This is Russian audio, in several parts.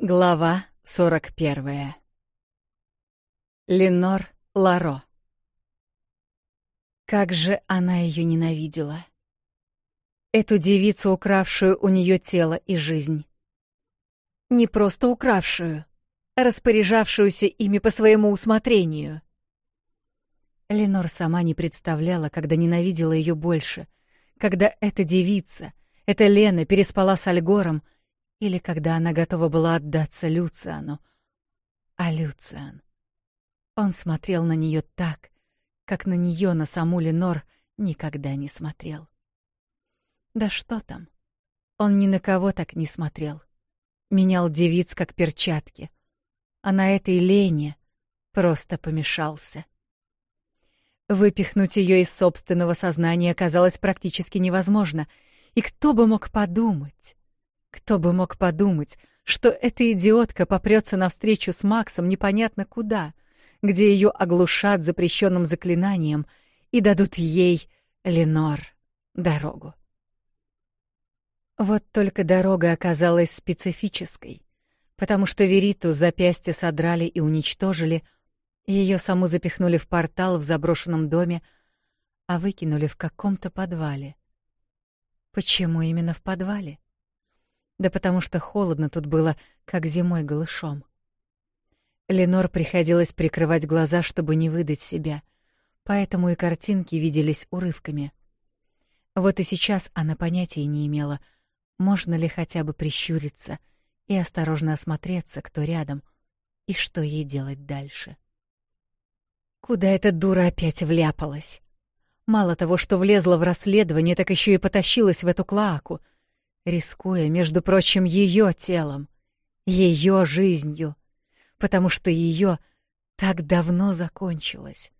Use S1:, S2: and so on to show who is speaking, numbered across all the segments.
S1: Глава 41. Ленор Ларо. Как же она ее ненавидела. Эту девицу, укравшую у нее тело и жизнь. Не просто укравшую, а распоряжавшуюся ими по своему усмотрению. Ленор сама не представляла, когда ненавидела ее больше, когда эта девица, эта Лена переспала с Альгором — или когда она готова была отдаться Люциану. А Люциан... Он смотрел на нее так, как на нее на саму Ленор никогда не смотрел. Да что там? Он ни на кого так не смотрел. Менял девиц как перчатки. А на этой Лене просто помешался. Выпихнуть ее из собственного сознания казалось практически невозможно, и кто бы мог подумать? Кто бы мог подумать, что эта идиотка попрется навстречу с Максом непонятно куда, где ее оглушат запрещенным заклинанием и дадут ей, Ленор, дорогу. Вот только дорога оказалась специфической, потому что Вериту запястья содрали и уничтожили, ее саму запихнули в портал в заброшенном доме, а выкинули в каком-то подвале. Почему именно в подвале? да потому что холодно тут было, как зимой голышом. Ленор приходилось прикрывать глаза, чтобы не выдать себя, поэтому и картинки виделись урывками. Вот и сейчас она понятия не имела, можно ли хотя бы прищуриться и осторожно осмотреться, кто рядом, и что ей делать дальше. Куда эта дура опять вляпалась? Мало того, что влезла в расследование, так еще и потащилась в эту клоаку — рискуя, между прочим, ее телом, ее жизнью, потому что ее так давно закончилось.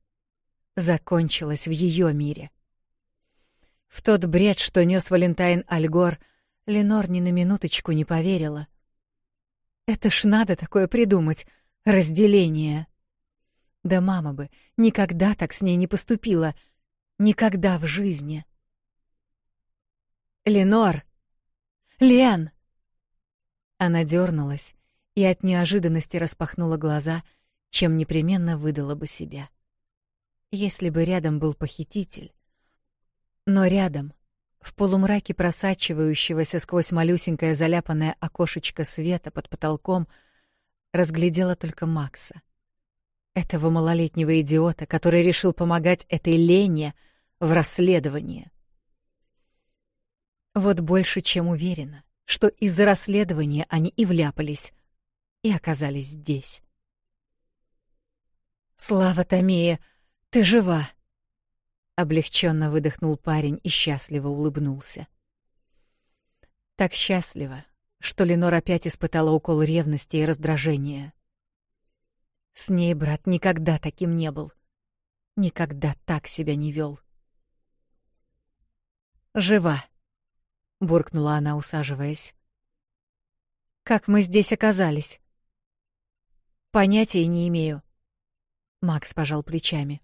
S1: Закончилось в ее мире. В тот бред, что нес Валентайн Альгор, Ленор ни на минуточку не поверила. Это ж надо такое придумать, разделение. Да мама бы никогда так с ней не поступила, никогда в жизни. Ленор, Лен!» Она дернулась и от неожиданности распахнула глаза, чем непременно выдала бы себя. Если бы рядом был похититель. Но рядом, в полумраке просачивающегося сквозь малюсенькое заляпанное окошечко света под потолком, разглядела только Макса. Этого малолетнего идиота, который решил помогать этой Лене в расследовании. Вот больше чем уверена, что из-за расследования они и вляпались, и оказались здесь. «Слава Томея, ты жива!» Облегченно выдохнул парень и счастливо улыбнулся. Так счастливо, что Ленор опять испытала укол ревности и раздражения. С ней брат никогда таким не был. Никогда так себя не вел. «Жива!» — буркнула она, усаживаясь. «Как мы здесь оказались?» «Понятия не имею», — Макс пожал плечами.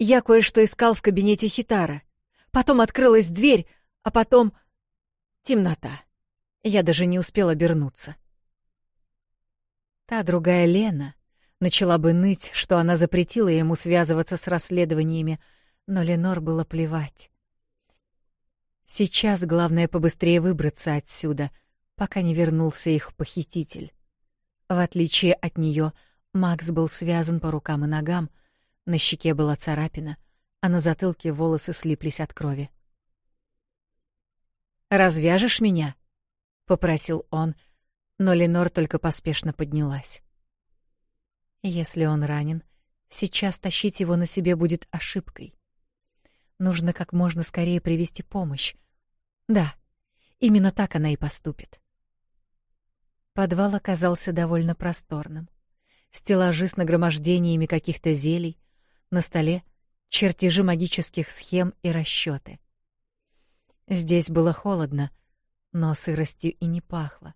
S1: «Я кое-что искал в кабинете Хитара. Потом открылась дверь, а потом... темнота. Я даже не успел обернуться». Та другая Лена начала бы ныть, что она запретила ему связываться с расследованиями, но Ленор было плевать. Сейчас главное побыстрее выбраться отсюда, пока не вернулся их похититель. В отличие от нее, Макс был связан по рукам и ногам, на щеке была царапина, а на затылке волосы слиплись от крови. «Развяжешь меня?» — попросил он, но Ленор только поспешно поднялась. «Если он ранен, сейчас тащить его на себе будет ошибкой. Нужно как можно скорее привести помощь. Да, именно так она и поступит. Подвал оказался довольно просторным. Стеллажи с нагромождениями каких-то зелий, на столе чертежи магических схем и расчеты. Здесь было холодно, но сыростью и не пахло.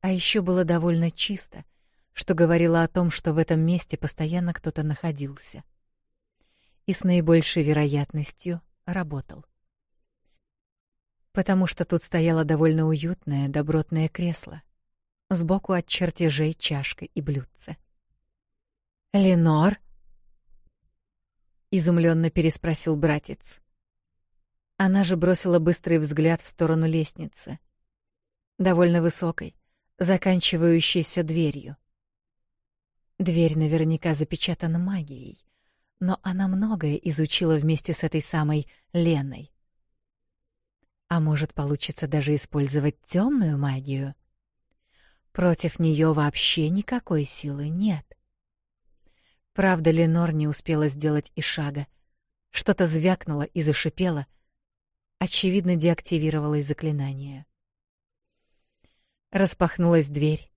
S1: А еще было довольно чисто, что говорило о том, что в этом месте постоянно кто-то находился. — и с наибольшей вероятностью работал. Потому что тут стояло довольно уютное, добротное кресло, сбоку от чертежей чашка и блюдце. «Ленор?» — изумленно переспросил братец. Она же бросила быстрый взгляд в сторону лестницы, довольно высокой, заканчивающейся дверью. Дверь наверняка запечатана магией но она многое изучила вместе с этой самой Леной. А может, получится даже использовать темную магию? Против нее вообще никакой силы нет. Правда, Ленор не успела сделать и шага. Что-то звякнуло и зашипело. Очевидно, деактивировалось заклинание. Распахнулась дверь,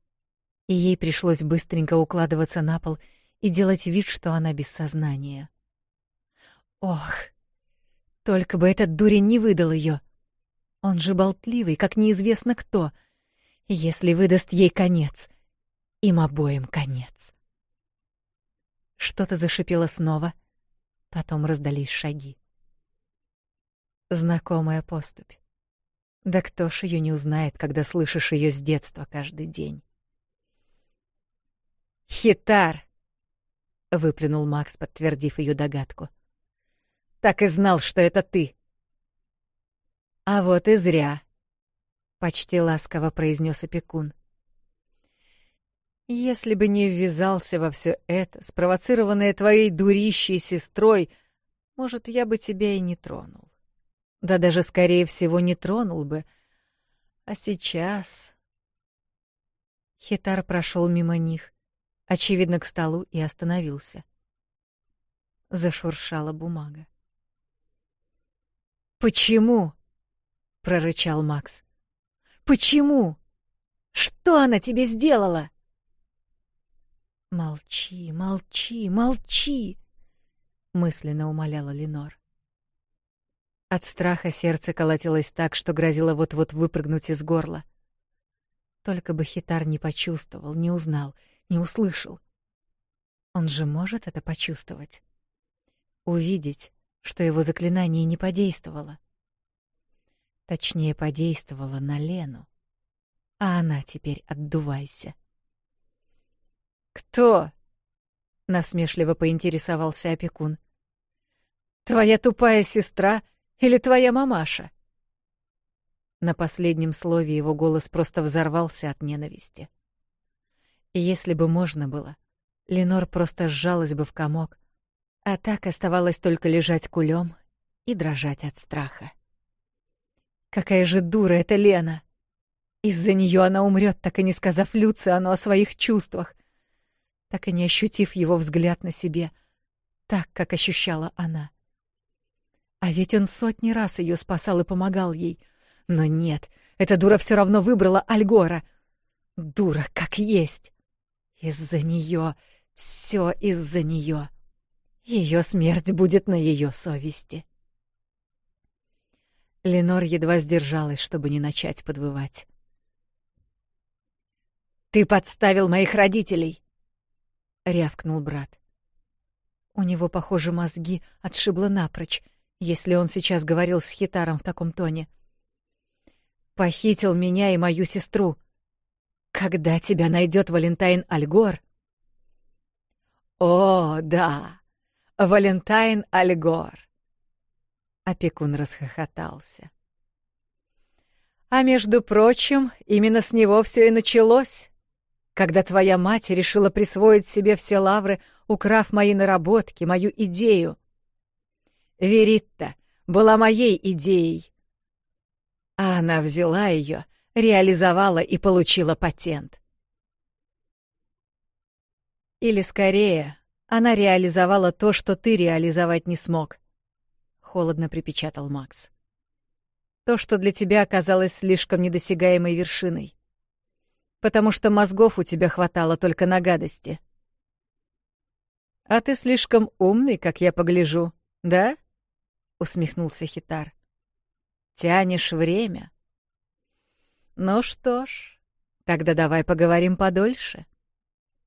S1: и ей пришлось быстренько укладываться на пол — и делать вид, что она без сознания. Ох, только бы этот дурень не выдал ее. Он же болтливый, как неизвестно кто. Если выдаст ей конец, им обоим конец. Что-то зашипело снова, потом раздались шаги. Знакомая поступь. Да кто ж ее не узнает, когда слышишь ее с детства каждый день. «Хитар!» выплюнул Макс, подтвердив ее догадку. Так и знал, что это ты. А вот и зря, почти ласково произнес опекун. Если бы не ввязался во все это, спровоцированное твоей дурищей сестрой, может, я бы тебя и не тронул. Да даже, скорее всего, не тронул бы. А сейчас... Хитар прошел мимо них, очевидно, к столу и остановился. Зашуршала бумага. «Почему?» — прорычал Макс. «Почему? Что она тебе сделала?» «Молчи, молчи, молчи!» — мысленно умоляла Ленор. От страха сердце колотилось так, что грозило вот-вот выпрыгнуть из горла. Только бы Хитар не почувствовал, не узнал — не услышал. Он же может это почувствовать. Увидеть, что его заклинание не подействовало. Точнее, подействовало на Лену. А она теперь отдувайся. «Кто?» — насмешливо поинтересовался опекун. «Твоя тупая сестра или твоя мамаша?» На последнем слове его голос просто взорвался от ненависти. И если бы можно было, Ленор просто сжалась бы в комок, а так оставалось только лежать кулем и дрожать от страха. Какая же дура эта Лена! Из-за нее она умрет, так и не сказав Люциану о своих чувствах, так и не ощутив его взгляд на себе, так, как ощущала она. А ведь он сотни раз ее спасал и помогал ей. Но нет, эта дура все равно выбрала Альгора. Дура, как есть. Из-за нее, все из-за нее. Ее смерть будет на ее совести. Ленор едва сдержалась, чтобы не начать подвывать. «Ты подставил моих родителей!» — рявкнул брат. У него, похоже, мозги отшибло напрочь, если он сейчас говорил с Хитаром в таком тоне. «Похитил меня и мою сестру!» Когда тебя найдет Валентайн Альгор? О, да! Валентайн Альгор! Опекун расхохотался. А между прочим, именно с него все и началось. Когда твоя мать решила присвоить себе все лавры, украв мои наработки, мою идею. Веритта была моей идеей. А она взяла ее реализовала и получила патент. Или скорее, она реализовала то, что ты реализовать не смог, холодно припечатал Макс. То, что для тебя оказалось слишком недосягаемой вершиной. Потому что мозгов у тебя хватало только на гадости. А ты слишком умный, как я погляжу, да? усмехнулся Хитар. Тянешь время, ну что ж, тогда давай поговорим подольше,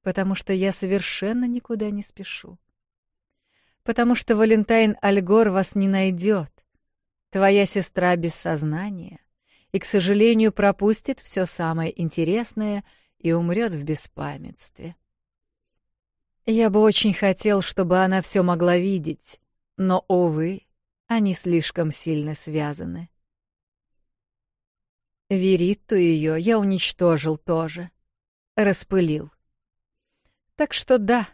S1: потому что я совершенно никуда не спешу. Потому что Валентайн Альгор вас не найдет. Твоя сестра без сознания и, к сожалению, пропустит все самое интересное и умрет в беспамятстве. Я бы очень хотел, чтобы она все могла видеть, но, увы, они слишком сильно связаны. Веритту ее я уничтожил тоже. Распылил. Так что да,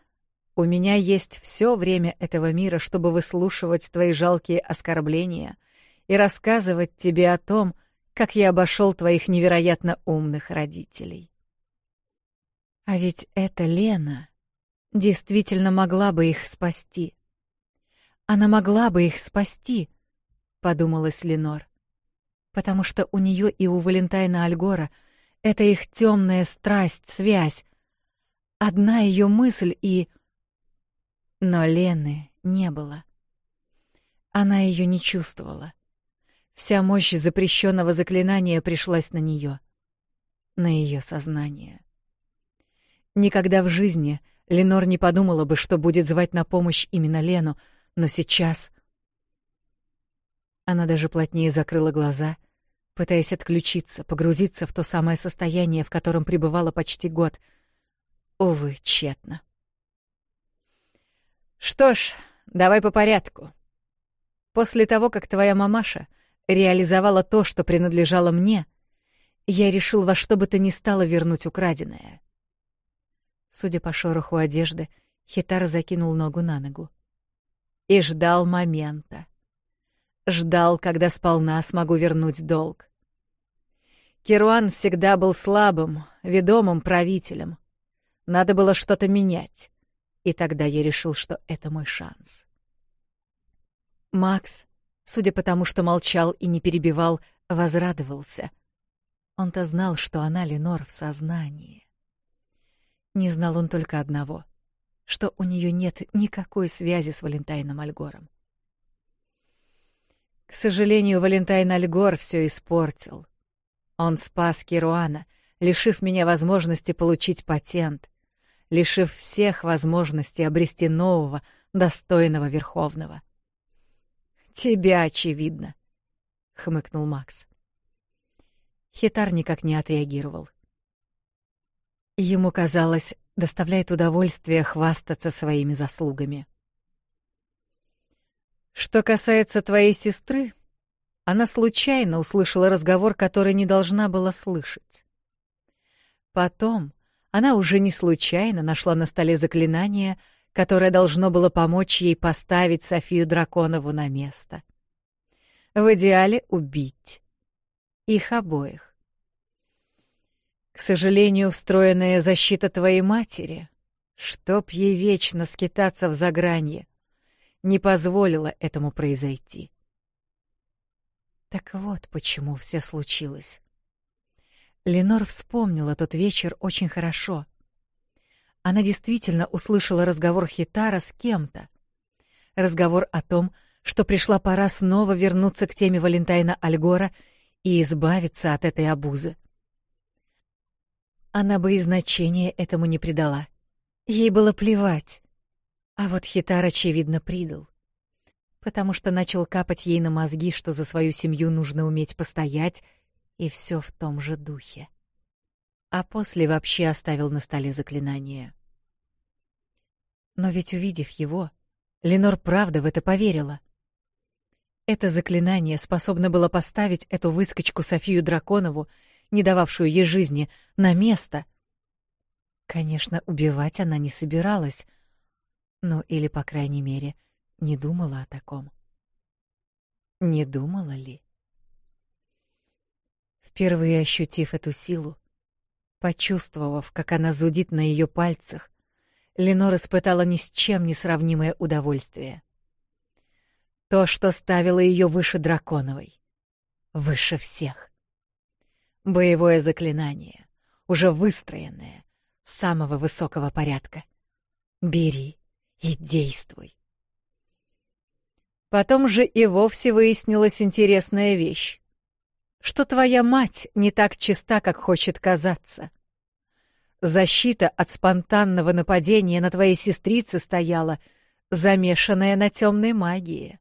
S1: у меня есть все время этого мира, чтобы выслушивать твои жалкие оскорбления и рассказывать тебе о том, как я обошел твоих невероятно умных родителей. А ведь эта Лена действительно могла бы их спасти. Она могла бы их спасти, подумала Ленор потому что у нее и у Валентайна Альгора это их темная страсть, связь. Одна ее мысль и... Но Лены не было. Она ее не чувствовала. Вся мощь запрещенного заклинания пришлась на нее, на ее сознание. Никогда в жизни Ленор не подумала бы, что будет звать на помощь именно Лену, но сейчас она даже плотнее закрыла глаза, пытаясь отключиться, погрузиться в то самое состояние, в котором пребывала почти год. Увы, тщетно. «Что ж, давай по порядку. После того, как твоя мамаша реализовала то, что принадлежало мне, я решил во что бы то ни стало вернуть украденное». Судя по шороху одежды, Хитар закинул ногу на ногу. И ждал момента ждал, когда сполна смогу вернуть долг. Керуан всегда был слабым, ведомым правителем. Надо было что-то менять. И тогда я решил, что это мой шанс. Макс, судя по тому, что молчал и не перебивал, возрадовался. Он-то знал, что она, Ленор, в сознании. Не знал он только одного, что у нее нет никакой связи с Валентайном Альгором. К сожалению, Валентайн Альгор все испортил. Он спас Кируана, лишив меня возможности получить патент, лишив всех возможности обрести нового, достойного Верховного. «Тебя, очевидно», — хмыкнул Макс. Хитар никак не отреагировал. Ему казалось, доставляет удовольствие хвастаться своими заслугами. Что касается твоей сестры, она случайно услышала разговор, который не должна была слышать. Потом она уже не случайно нашла на столе заклинание, которое должно было помочь ей поставить Софию Драконову на место. В идеале убить. Их обоих. К сожалению, встроенная защита твоей матери, чтоб ей вечно скитаться в загранье, не позволила этому произойти. Так вот почему все случилось. Ленор вспомнила тот вечер очень хорошо. Она действительно услышала разговор Хитара с кем-то. Разговор о том, что пришла пора снова вернуться к теме Валентайна Альгора и избавиться от этой обузы. Она бы и значения этому не придала. Ей было плевать, а вот Хитар, очевидно, придал. Потому что начал капать ей на мозги, что за свою семью нужно уметь постоять, и все в том же духе. А после вообще оставил на столе заклинание. Но ведь, увидев его, Ленор правда в это поверила. Это заклинание способно было поставить эту выскочку Софию Драконову, не дававшую ей жизни, на место. Конечно, убивать она не собиралась — ну, или, по крайней мере, не думала о таком. Не думала ли? Впервые ощутив эту силу, почувствовав, как она зудит на ее пальцах, Ленор испытала ни с чем не сравнимое удовольствие. То, что ставило ее выше драконовой, выше всех. Боевое заклинание, уже выстроенное, самого высокого порядка. Бери, и действуй. Потом же и вовсе выяснилась интересная вещь, что твоя мать не так чиста, как хочет казаться. Защита от спонтанного нападения на твоей сестрице стояла, замешанная на темной магии.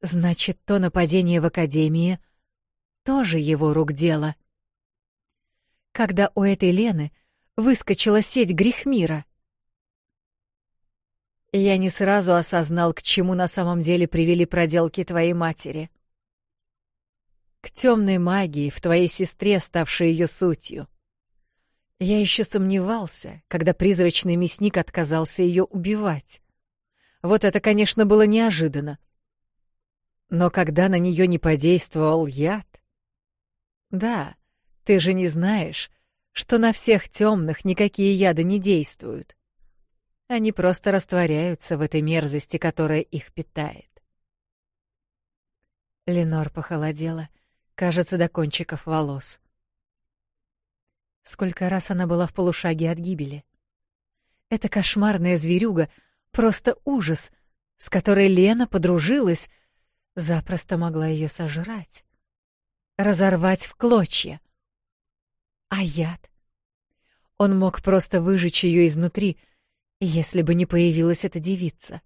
S1: Значит, то нападение в Академии тоже его рук дело. Когда у этой Лены выскочила сеть грехмира — я не сразу осознал, к чему на самом деле привели проделки твоей матери. К темной магии в твоей сестре, ставшей ее сутью. Я еще сомневался, когда призрачный мясник отказался ее убивать. Вот это, конечно, было неожиданно. Но когда на нее не подействовал яд... Да, ты же не знаешь, что на всех темных никакие яды не действуют. Они просто растворяются в этой мерзости, которая их питает. Ленор похолодела, кажется, до кончиков волос. Сколько раз она была в полушаге от гибели. Эта кошмарная зверюга — просто ужас, с которой Лена подружилась, запросто могла ее сожрать, разорвать в клочья. А яд? Он мог просто выжечь ее изнутри — если бы не появилась эта девица.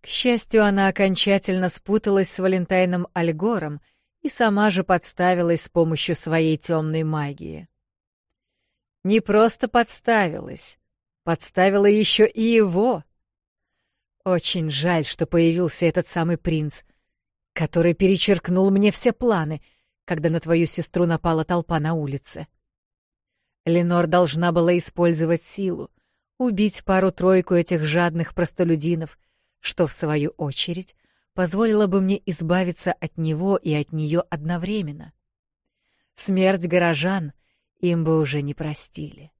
S1: К счастью, она окончательно спуталась с Валентайном Альгором и сама же подставилась с помощью своей темной магии. Не просто подставилась, подставила еще и его. Очень жаль, что появился этот самый принц, который перечеркнул мне все планы, когда на твою сестру напала толпа на улице. Ленор должна была использовать силу, убить пару-тройку этих жадных простолюдинов, что, в свою очередь, позволило бы мне избавиться от него и от нее одновременно. Смерть горожан им бы уже не простили.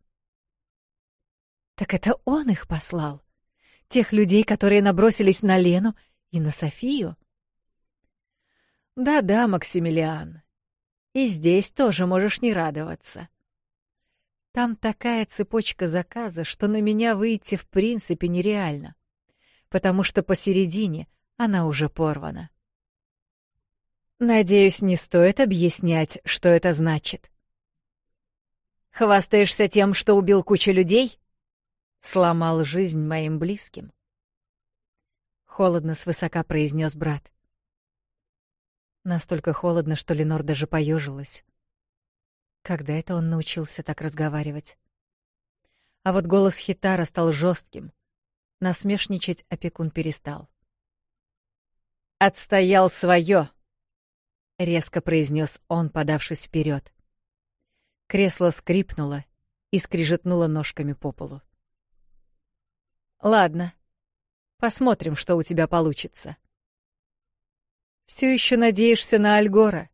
S1: Так это он их послал? Тех людей, которые набросились на Лену и на Софию? Да-да, Максимилиан, и здесь тоже можешь не радоваться. Там такая цепочка заказа, что на меня выйти в принципе нереально, потому что посередине она уже порвана. Надеюсь, не стоит объяснять, что это значит. «Хвастаешься тем, что убил кучу людей?» «Сломал жизнь моим близким», — холодно свысока произнес брат. Настолько холодно, что Ленор даже поежилась. Когда это он научился так разговаривать? А вот голос Хитара стал жестким. Насмешничать опекун перестал. «Отстоял свое!» — резко произнес он, подавшись вперед. Кресло скрипнуло и скрижетнуло ножками по полу. «Ладно, посмотрим, что у тебя получится». «Все еще надеешься на Альгора?»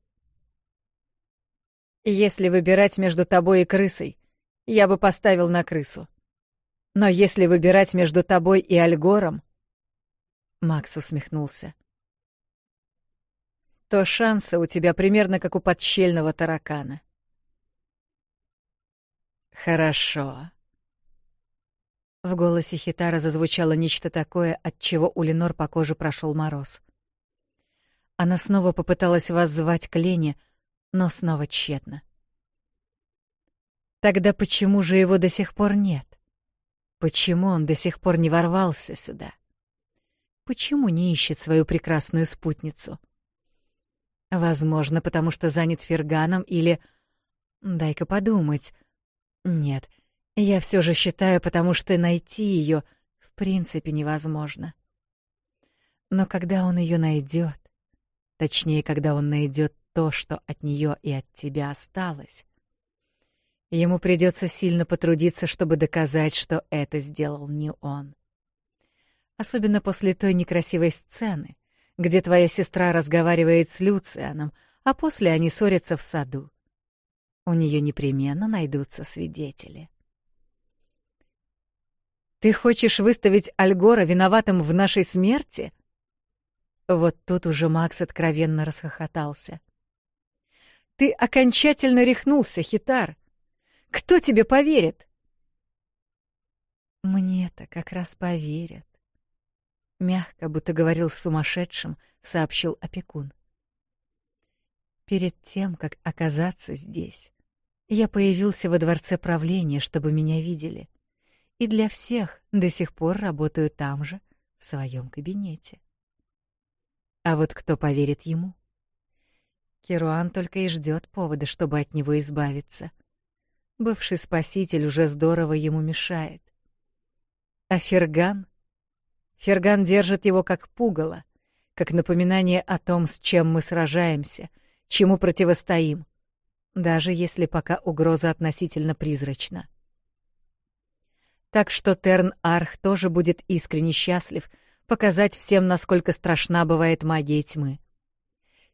S1: Если выбирать между тобой и крысой, я бы поставил на крысу. Но если выбирать между тобой и Альгором... Макс усмехнулся. То шансы у тебя примерно как у подщельного таракана. Хорошо. В голосе Хитара зазвучало нечто такое, от чего у Ленор по коже прошел мороз. Она снова попыталась воззвать к Лене, — но снова тщетно. Тогда почему же его до сих пор нет? Почему он до сих пор не ворвался сюда? Почему не ищет свою прекрасную спутницу? Возможно, потому что занят Ферганом или... Дай-ка подумать. Нет, я все же считаю, потому что найти ее в принципе невозможно. Но когда он ее найдет, точнее, когда он найдет то, что от нее и от тебя осталось. Ему придется сильно потрудиться, чтобы доказать, что это сделал не он. Особенно после той некрасивой сцены, где твоя сестра разговаривает с Люцианом, а после они ссорятся в саду. У нее непременно найдутся свидетели. «Ты хочешь выставить Альгора виноватым в нашей смерти?» Вот тут уже Макс откровенно расхохотался. Ты окончательно рехнулся, хитар. Кто тебе поверит? Мне-то как раз поверят. Мягко, будто говорил с сумасшедшим, сообщил опекун. Перед тем, как оказаться здесь, я появился во дворце правления, чтобы меня видели. И для всех до сих пор работаю там же, в своем кабинете. А вот кто поверит ему? Керуан только и ждет повода, чтобы от него избавиться. Бывший спаситель уже здорово ему мешает. А Ферган? Ферган держит его как пугало, как напоминание о том, с чем мы сражаемся, чему противостоим, даже если пока угроза относительно призрачна. Так что Терн-Арх тоже будет искренне счастлив показать всем, насколько страшна бывает магия тьмы.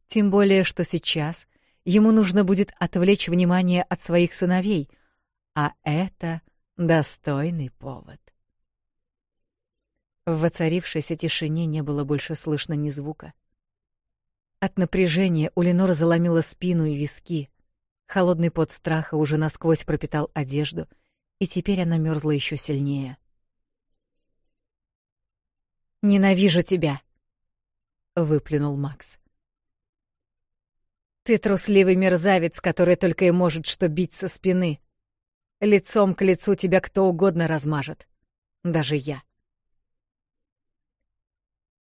S1: Тем более, что сейчас ему нужно будет отвлечь внимание от своих сыновей, а это достойный повод. В воцарившейся тишине не было больше слышно ни звука. От напряжения у Ленора заломила спину и виски. Холодный пот страха уже насквозь пропитал одежду, и теперь она мерзла еще сильнее. «Ненавижу тебя!» — выплюнул Макс. Ты трусливый мерзавец, который только и может что бить со спины. Лицом к лицу тебя кто угодно размажет. Даже я.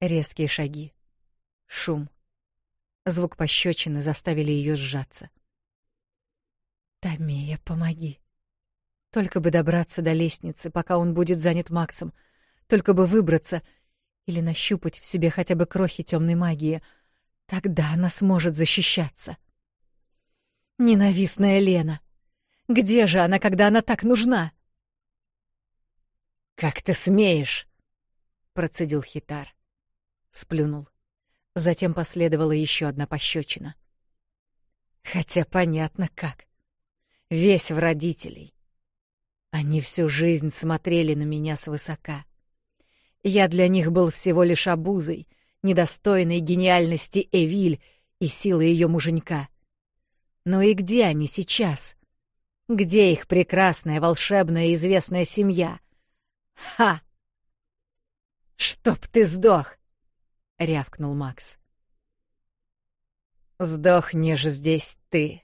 S1: Резкие шаги. Шум. Звук пощечины заставили ее сжаться. «Томея, помоги!» Только бы добраться до лестницы, пока он будет занят Максом. Только бы выбраться или нащупать в себе хотя бы крохи темной магии — Тогда она сможет защищаться. Ненавистная Лена. Где же она, когда она так нужна? Как ты смеешь? процедил Хитар. Сплюнул. Затем последовала еще одна пощечина. Хотя понятно как. Весь в родителей. Они всю жизнь смотрели на меня свысока. Я для них был всего лишь обузой, недостойной гениальности Эвиль и силы ее муженька. Но и где они сейчас? Где их прекрасная, волшебная известная семья? Ха! «Чтоб ты сдох!» — рявкнул Макс. «Сдохнешь здесь ты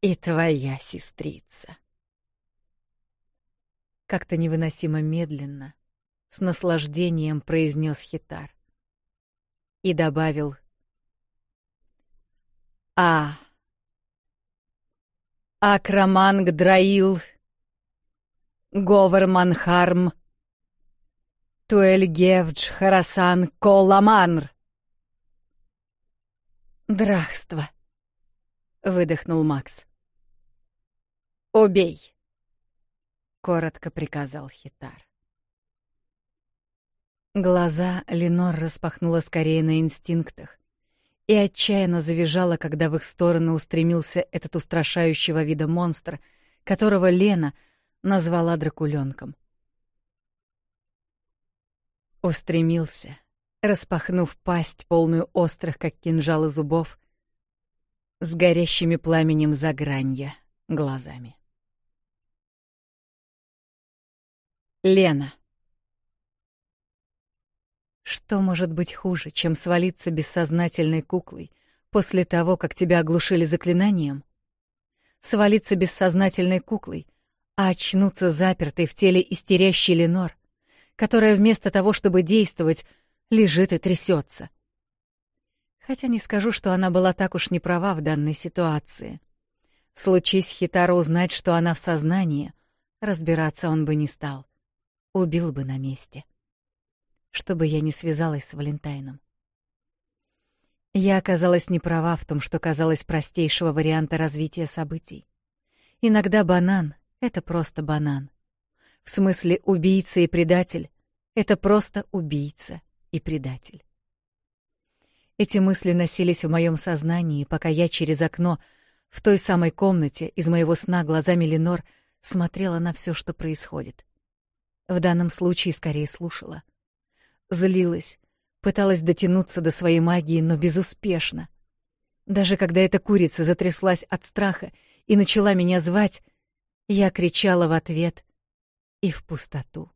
S1: и твоя сестрица». Как-то невыносимо медленно, с наслаждением произнес Хитар и добавил «А! Акроманг Драил! Говор Манхарм! Туэльгевдж Харасан Коламанр!» «Драхство!» — выдохнул Макс. «Убей!» — коротко приказал Хитар. Глаза Ленор распахнула скорее на инстинктах и отчаянно завизжала, когда в их сторону устремился этот устрашающего вида монстр, которого Лена назвала дракуленком. Устремился, распахнув пасть, полную острых, как кинжалы зубов, с горящими пламенем за загранья глазами. Лена — что может быть хуже, чем свалиться бессознательной куклой после того, как тебя оглушили заклинанием? Свалиться бессознательной куклой, а очнуться запертой в теле истерящей Ленор, которая вместо того, чтобы действовать, лежит и трясется. Хотя не скажу, что она была так уж не права в данной ситуации. Случись Хитару узнать, что она в сознании, разбираться он бы не стал. Убил бы на месте чтобы я не связалась с Валентайном. Я оказалась не права в том, что казалось простейшего варианта развития событий. Иногда банан — это просто банан. В смысле убийца и предатель — это просто убийца и предатель. Эти мысли носились в моем сознании, пока я через окно в той самой комнате из моего сна глазами Ленор смотрела на все, что происходит. В данном случае скорее слушала — злилась, пыталась дотянуться до своей магии, но безуспешно. Даже когда эта курица затряслась от страха и начала меня звать, я кричала в ответ и в пустоту.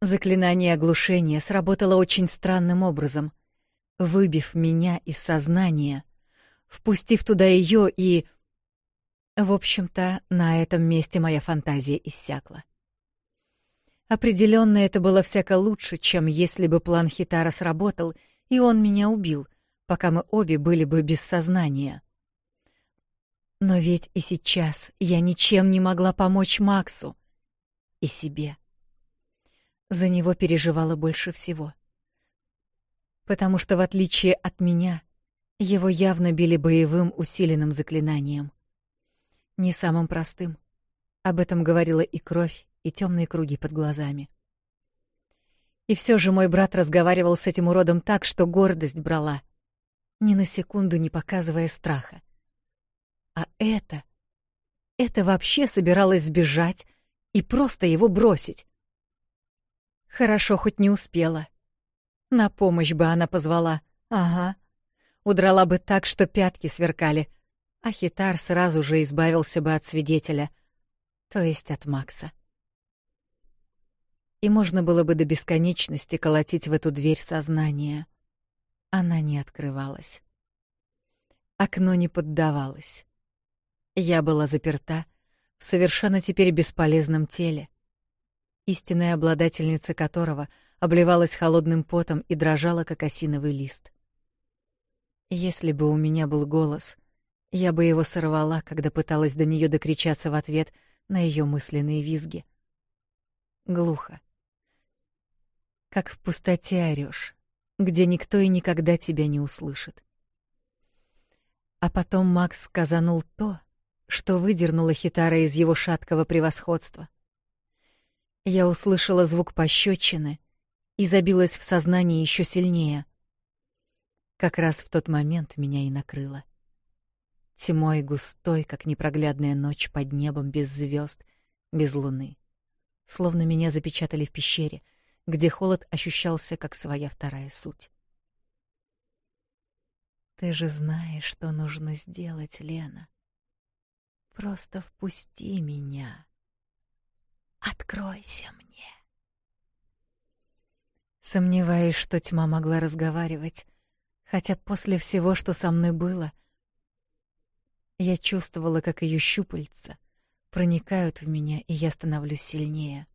S1: Заклинание оглушения сработало очень странным образом, выбив меня из сознания, впустив туда ее и... В общем-то, на этом месте моя фантазия иссякла. Определенно это было всяко лучше, чем если бы план Хитара сработал, и он меня убил, пока мы обе были бы без сознания. Но ведь и сейчас я ничем не могла помочь Максу и себе. За него переживала больше всего. Потому что, в отличие от меня, его явно били боевым усиленным заклинанием. Не самым простым. Об этом говорила и кровь, и темные круги под глазами. И все же мой брат разговаривал с этим уродом так, что гордость брала, ни на секунду не показывая страха. А это... Это вообще собиралось сбежать и просто его бросить. Хорошо, хоть не успела. На помощь бы она позвала. Ага. Удрала бы так, что пятки сверкали. А хитар сразу же избавился бы от свидетеля. То есть от Макса и можно было бы до бесконечности колотить в эту дверь сознания. Она не открывалась. Окно не поддавалось. Я была заперта в совершенно теперь бесполезном теле, истинная обладательница которого обливалась холодным потом и дрожала, как осиновый лист. Если бы у меня был голос, я бы его сорвала, когда пыталась до нее докричаться в ответ на ее мысленные визги. Глухо, как в пустоте орёшь, где никто и никогда тебя не услышит. А потом Макс сказанул то, что выдернуло Хитара из его шаткого превосходства. Я услышала звук пощечины и забилась в сознании еще сильнее. Как раз в тот момент меня и накрыло. Тьмой густой, как непроглядная ночь под небом без звезд, без луны. Словно меня запечатали в пещере — где холод ощущался как своя вторая суть. «Ты же знаешь, что нужно сделать, Лена. Просто впусти меня. Откройся мне». Сомневаюсь, что тьма могла разговаривать, хотя после всего, что со мной было, я чувствовала, как ее щупальца проникают в меня, и я становлюсь сильнее.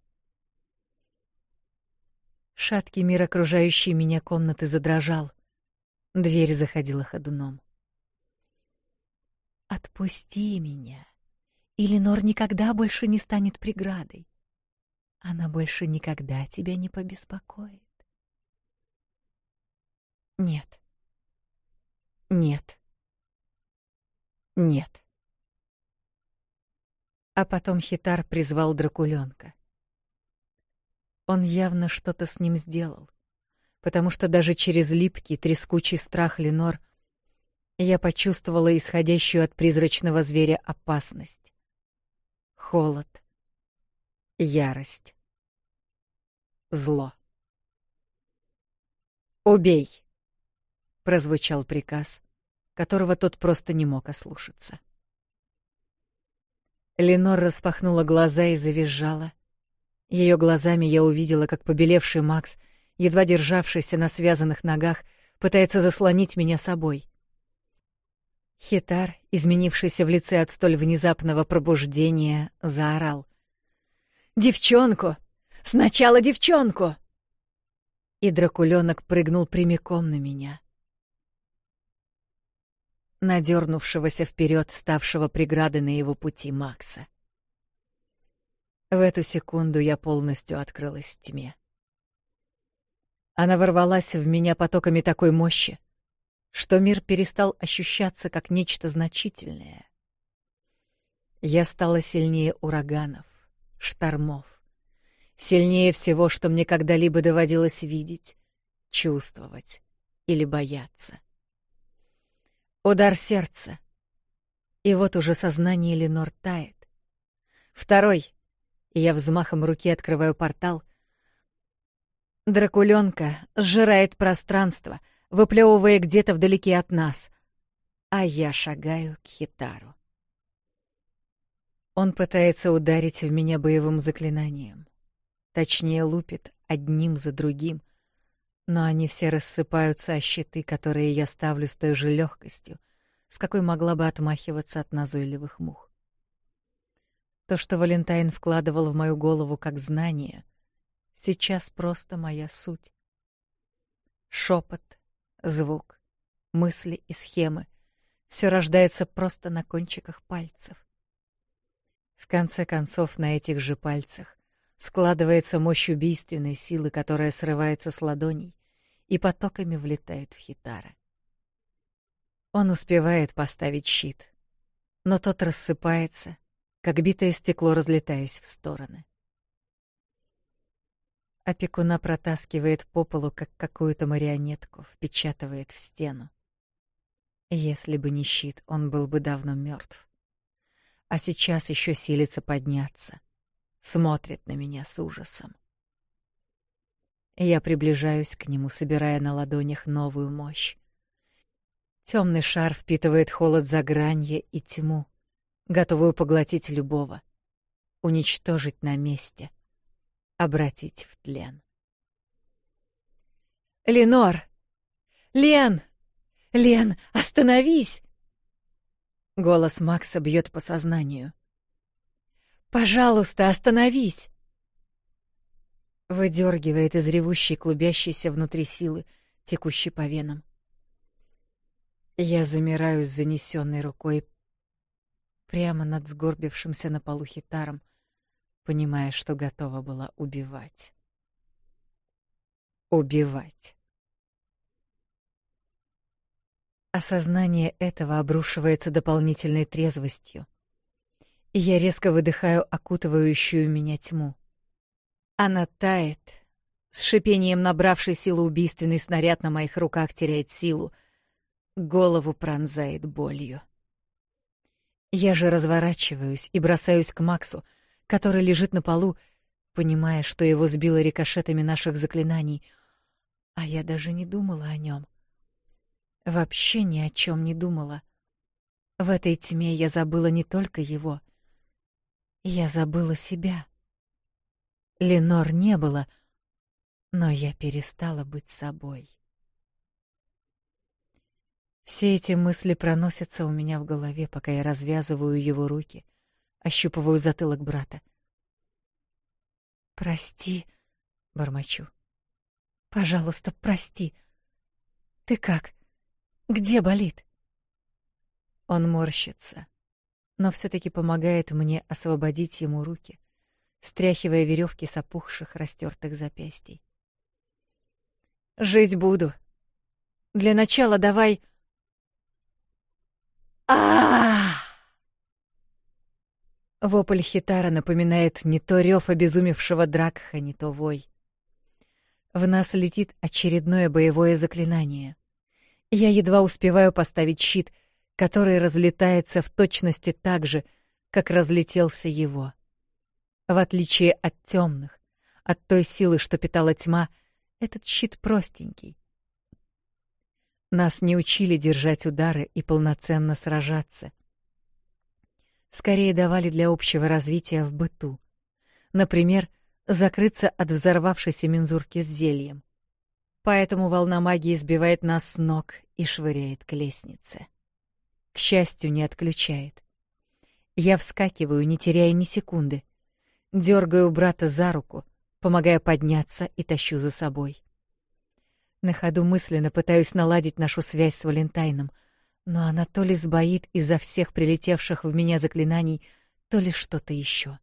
S1: Шаткий мир окружающей меня комнаты задрожал. Дверь заходила ходуном. Отпусти меня, или Нор никогда больше не станет преградой. Она больше никогда тебя не побеспокоит. Нет. Нет. Нет. А потом Хитар призвал дракуленка. Он явно что-то с ним сделал, потому что даже через липкий, трескучий страх Ленор я почувствовала исходящую от призрачного зверя опасность. Холод. Ярость. Зло. «Убей!» — прозвучал приказ, которого тот просто не мог ослушаться. Ленор распахнула глаза и завизжала — ее глазами я увидела, как побелевший Макс, едва державшийся на связанных ногах, пытается заслонить меня собой. Хитар, изменившийся в лице от столь внезапного пробуждения, заорал. «Девчонку! Сначала девчонку!» И дракуленок прыгнул прямиком на меня. Надернувшегося вперед, ставшего преградой на его пути Макса. В эту секунду я полностью открылась тьме. Она ворвалась в меня потоками такой мощи, что мир перестал ощущаться как нечто значительное. Я стала сильнее ураганов, штормов, сильнее всего, что мне когда-либо доводилось видеть, чувствовать или бояться. Удар сердца. И вот уже сознание Ленор тает. Второй, я взмахом руки открываю портал. Дракуленка сжирает пространство, выплевывая где-то вдалеке от нас, а я шагаю к Хитару. Он пытается ударить в меня боевым заклинанием. Точнее, лупит одним за другим, но они все рассыпаются о щиты, которые я ставлю с той же легкостью, с какой могла бы отмахиваться от назойливых мух. То, что Валентайн вкладывал в мою голову как знание, сейчас просто моя суть. Шепот, звук, мысли и схемы все рождается просто на кончиках пальцев. В конце концов, на этих же пальцах складывается мощь убийственной силы, которая срывается с ладоней и потоками влетает в Хитара. Он успевает поставить щит, но тот рассыпается, как битое стекло разлетаясь в стороны. Опекуна протаскивает по полу, как какую-то марионетку, впечатывает в стену. Если бы не щит, он был бы давно мертв. А сейчас еще силится подняться. Смотрит на меня с ужасом. Я приближаюсь к нему, собирая на ладонях новую мощь. Темный шар впитывает холод за гранье и тьму готовую поглотить любого, уничтожить на месте, обратить в тлен. «Ленор! Лен! Лен, остановись!» Голос Макса бьет по сознанию. «Пожалуйста, остановись!» Выдергивает из ревущей, клубящейся внутри силы, текущей по венам. Я замираю с занесенной рукой, прямо над сгорбившимся на полу хитаром, понимая, что готова была убивать. Убивать. Осознание этого обрушивается дополнительной трезвостью, и я резко выдыхаю окутывающую меня тьму. Она тает, с шипением набравший силу убийственный снаряд на моих руках теряет силу, голову пронзает болью. Я же разворачиваюсь и бросаюсь к Максу, который лежит на полу, понимая, что его сбило рикошетами наших заклинаний. А я даже не думала о нем. Вообще ни о чем не думала. В этой тьме я забыла не только его. Я забыла себя. Ленор не было, но я перестала быть собой. Все эти мысли проносятся у меня в голове, пока я развязываю его руки, ощупываю затылок брата. «Прости», — бормочу. «Пожалуйста, прости. Ты как? Где болит?» Он морщится, но все-таки помогает мне освободить ему руки, стряхивая веревки с опухших, растертых запястий. «Жить буду. Для начала давай...» а Вопль Хитара напоминает не то рев обезумевшего Дракха, не то вой. В нас летит очередное боевое заклинание. Я едва успеваю поставить щит, который разлетается в точности так же, как разлетелся его. В отличие от темных, от той силы, что питала тьма, этот щит простенький, нас не учили держать удары и полноценно сражаться. Скорее давали для общего развития в быту. Например, закрыться от взорвавшейся мензурки с зельем. Поэтому волна магии сбивает нас с ног и швыряет к лестнице. К счастью, не отключает. Я вскакиваю, не теряя ни секунды. Дергаю брата за руку, помогая подняться и тащу за собой. На ходу мысленно пытаюсь наладить нашу связь с Валентайном, но она то ли сбоит из-за всех прилетевших в меня заклинаний, то ли что-то еще.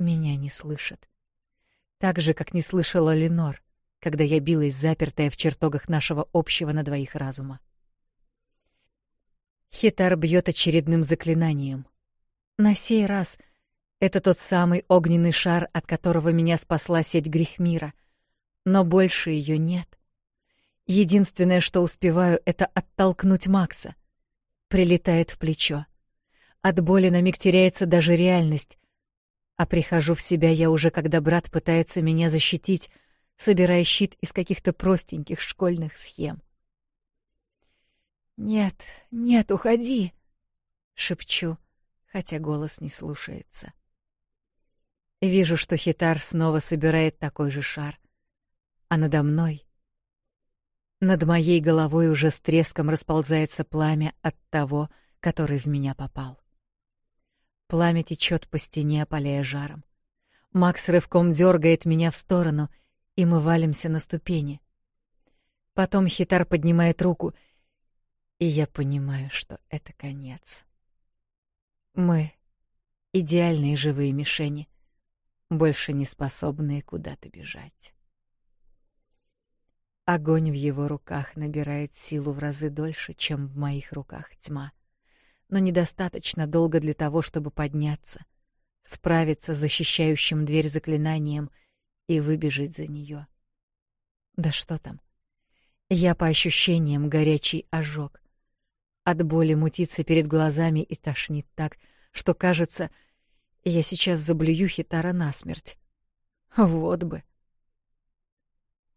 S1: Меня не слышат, Так же, как не слышала Ленор, когда я билась запертая в чертогах нашего общего на двоих разума. Хитар бьет очередным заклинанием. На сей раз это тот самый огненный шар, от которого меня спасла сеть грехмира, но больше ее нет. Единственное, что успеваю, это оттолкнуть Макса. Прилетает в плечо. От боли на миг теряется даже реальность. А прихожу в себя я уже, когда брат пытается меня защитить, собирая щит из каких-то простеньких школьных схем. «Нет, нет, уходи!» — шепчу, хотя голос не слушается. Вижу, что хитар снова собирает такой же шар, а надо мной над моей головой уже с треском расползается пламя от того, который в меня попал. Пламя течет по стене, опаляя жаром. Макс рывком дергает меня в сторону, и мы валимся на ступени. Потом хитар поднимает руку, и я понимаю, что это конец. Мы — идеальные живые мишени, больше не способные куда-то бежать. Огонь в его руках набирает силу в разы дольше, чем в моих руках тьма. Но недостаточно долго для того, чтобы подняться, справиться с защищающим дверь заклинанием и выбежать за нее. Да что там? Я по ощущениям горячий ожог. От боли мутится перед глазами и тошнит так, что кажется, я сейчас заблюю хитара насмерть. Вот бы.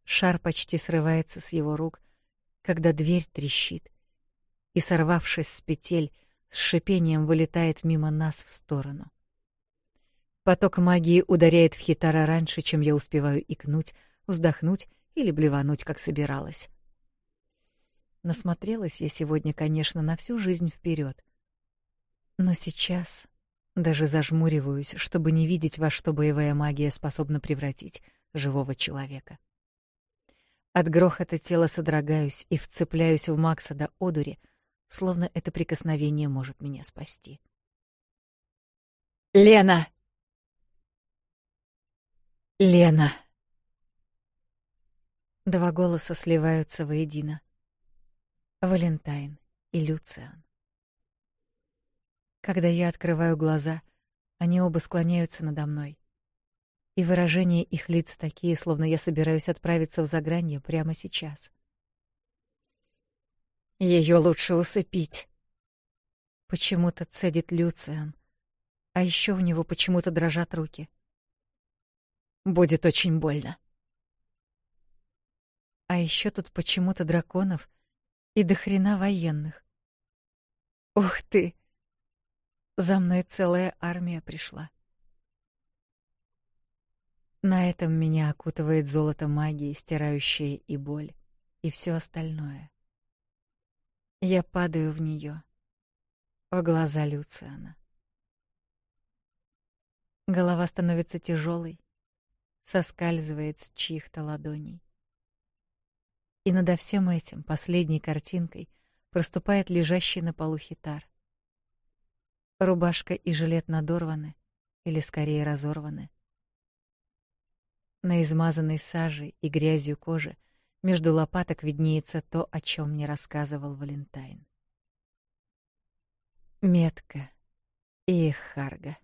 S1: Шар почти срывается с его рук, когда дверь трещит, и, сорвавшись с петель, с шипением вылетает мимо нас в сторону. Поток магии ударяет в хитара раньше, чем я успеваю икнуть, вздохнуть или блевануть, как собиралась. Насмотрелась я сегодня, конечно, на всю жизнь вперед. Но сейчас даже зажмуриваюсь, чтобы не видеть, во что боевая магия способна превратить живого человека. От грохота тела содрогаюсь и вцепляюсь в Макса до одури, словно это прикосновение может меня спасти. «Лена!» «Лена!» Два голоса сливаются воедино. Валентайн и Люциан. Когда я открываю глаза, они оба склоняются надо мной и выражения их лиц такие, словно я собираюсь отправиться в загранье прямо сейчас. Ее лучше усыпить. Почему-то цедит Люциан, а еще у него почему-то дрожат руки. Будет очень больно. А еще тут почему-то драконов и дохрена военных. Ух ты! За мной целая армия пришла. На этом меня окутывает золото магии, стирающее и боль, и все остальное. Я падаю в нее, в глаза Люциана. Голова становится тяжелой, соскальзывает с чьих-то ладоней. И надо всем этим, последней картинкой, проступает лежащий на полу хитар. Рубашка и жилет надорваны, или скорее разорваны. На измазанной сажей и грязью кожи между лопаток виднеется то, о чем мне рассказывал Валентайн. Метка и Харга.